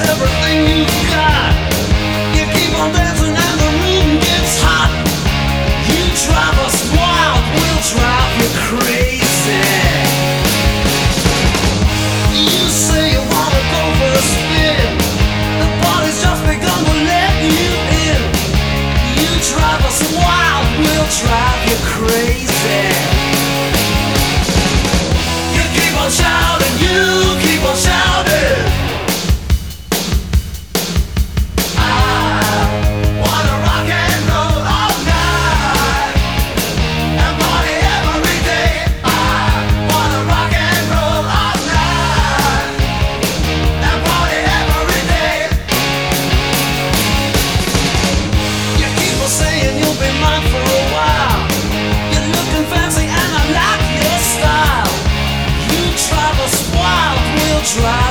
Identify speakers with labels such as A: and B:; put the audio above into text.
A: everything you've got. slide.